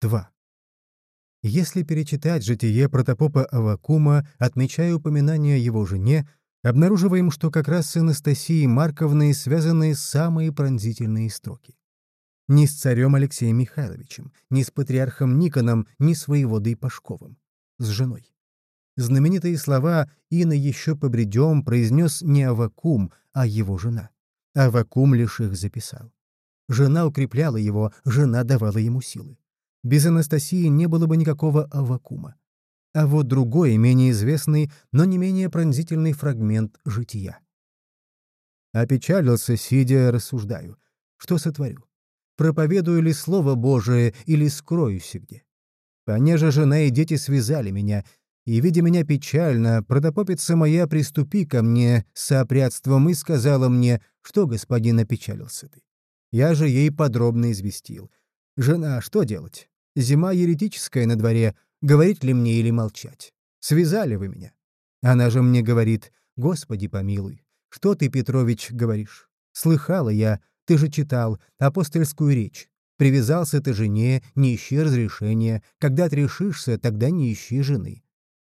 2. Если перечитать житие протопопа Авакума, отмечая упоминание его жене, обнаруживаем, что как раз с Анастасией Марковной связаны самые пронзительные строки. Ни с царем Алексеем Михайловичем, ни с патриархом Никоном, ни с воеводой Пашковым. С женой. Знаменитые слова «Ина еще побредем» произнес не Авакум, а его жена. Авакум лишь их записал. Жена укрепляла его, жена давала ему силы. Без Анастасии не было бы никакого Авакума. А вот другой, менее известный, но не менее пронзительный фрагмент жития. Опечалился, сидя, рассуждаю. Что сотворю? Проповедую ли Слово Божие или скроюсь где? Понеже жена и дети связали меня, и, видя меня печально, протопопица моя приступи ко мне с опрятством и сказала мне, что господин опечалился ты. Я же ей подробно известил. «Жена, что делать? Зима еретическая на дворе, говорить ли мне или молчать? Связали вы меня». Она же мне говорит, «Господи помилуй, что ты, Петрович, говоришь? Слыхала я, ты же читал апостольскую речь. Привязался ты жене, не ищи разрешения. Когда отрешишься, тогда не ищи жены.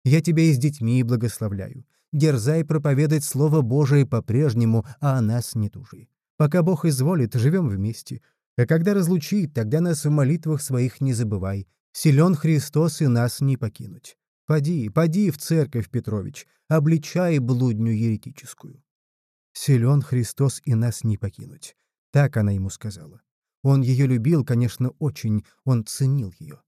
Я тебя и с детьми благословляю. Дерзай проповедать Слово Божие по-прежнему, а о нас не тужи. Пока Бог изволит, живем вместе. А когда разлучит, тогда нас в молитвах своих не забывай. Силен Христос и нас не покинуть. Поди, поди в церковь, Петрович, обличай блудню еретическую. Силен Христос и нас не покинуть. Так она ему сказала. Он ее любил, конечно, очень, он ценил ее.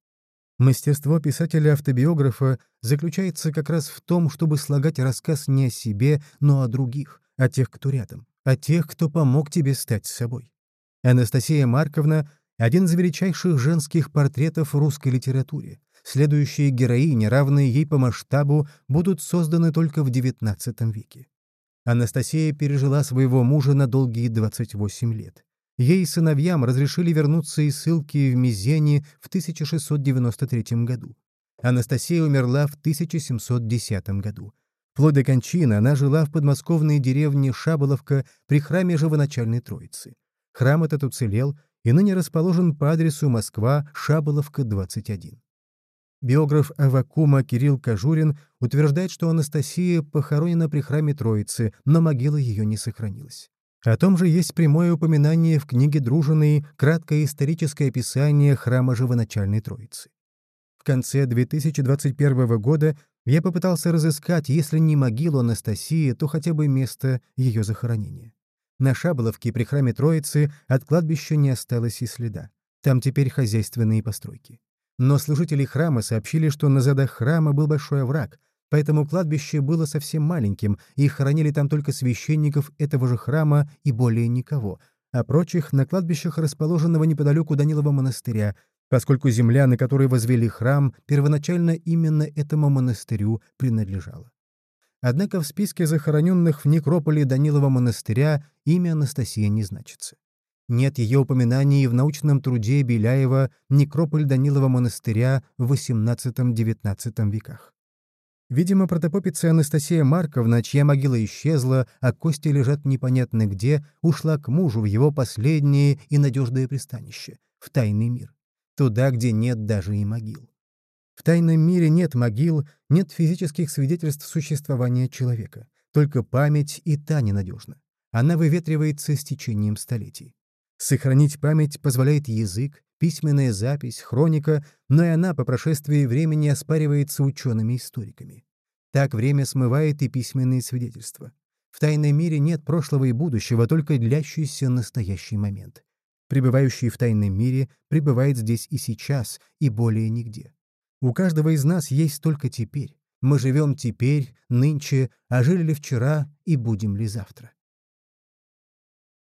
Мастерство писателя-автобиографа заключается как раз в том, чтобы слагать рассказ не о себе, но о других, о тех, кто рядом, о тех, кто помог тебе стать собой. Анастасия Марковна — один из величайших женских портретов русской литературе. Следующие героини, равные ей по масштабу, будут созданы только в XIX веке. Анастасия пережила своего мужа на долгие 28 лет. Ей и сыновьям разрешили вернуться из ссылки в Мизене в 1693 году. Анастасия умерла в 1710 году. Вплоть до кончины она жила в подмосковной деревне Шаболовка при храме Живоначальной Троицы. Храм этот уцелел и ныне расположен по адресу Москва, Шаболовка, 21. Биограф Авакума Кирилл Кожурин утверждает, что Анастасия похоронена при храме Троицы, но могила ее не сохранилась. О том же есть прямое упоминание в книге Дружиной краткое историческое описание храма Живоначальной Троицы. В конце 2021 года я попытался разыскать, если не могилу Анастасии, то хотя бы место ее захоронения. На Шаболовке при храме Троицы от кладбища не осталось и следа. Там теперь хозяйственные постройки. Но служители храма сообщили, что на задах храма был большой овраг, поэтому кладбище было совсем маленьким, и хоронили там только священников этого же храма и более никого, а прочих — на кладбищах расположенного неподалеку Данилова монастыря, поскольку земля, на которой возвели храм, первоначально именно этому монастырю принадлежала. Однако в списке захороненных в некрополе Данилова монастыря имя Анастасия не значится. Нет ее упоминаний в научном труде Беляева «Некрополь Данилова монастыря в XVIII-XIX веках. Видимо, протопопица Анастасия Марковна, чья могила исчезла, а кости лежат непонятно где, ушла к мужу в его последнее и надежное пристанище — в тайный мир. Туда, где нет даже и могил. В тайном мире нет могил, нет физических свидетельств существования человека. Только память и та ненадежна. Она выветривается с течением столетий. Сохранить память позволяет язык, письменная запись, хроника, но и она по прошествии времени оспаривается учеными-историками. Так время смывает и письменные свидетельства. В тайном мире нет прошлого и будущего, только длящийся настоящий момент. Пребывающий в тайном мире пребывает здесь и сейчас, и более нигде. У каждого из нас есть только теперь. Мы живем теперь, нынче, а жили ли вчера и будем ли завтра.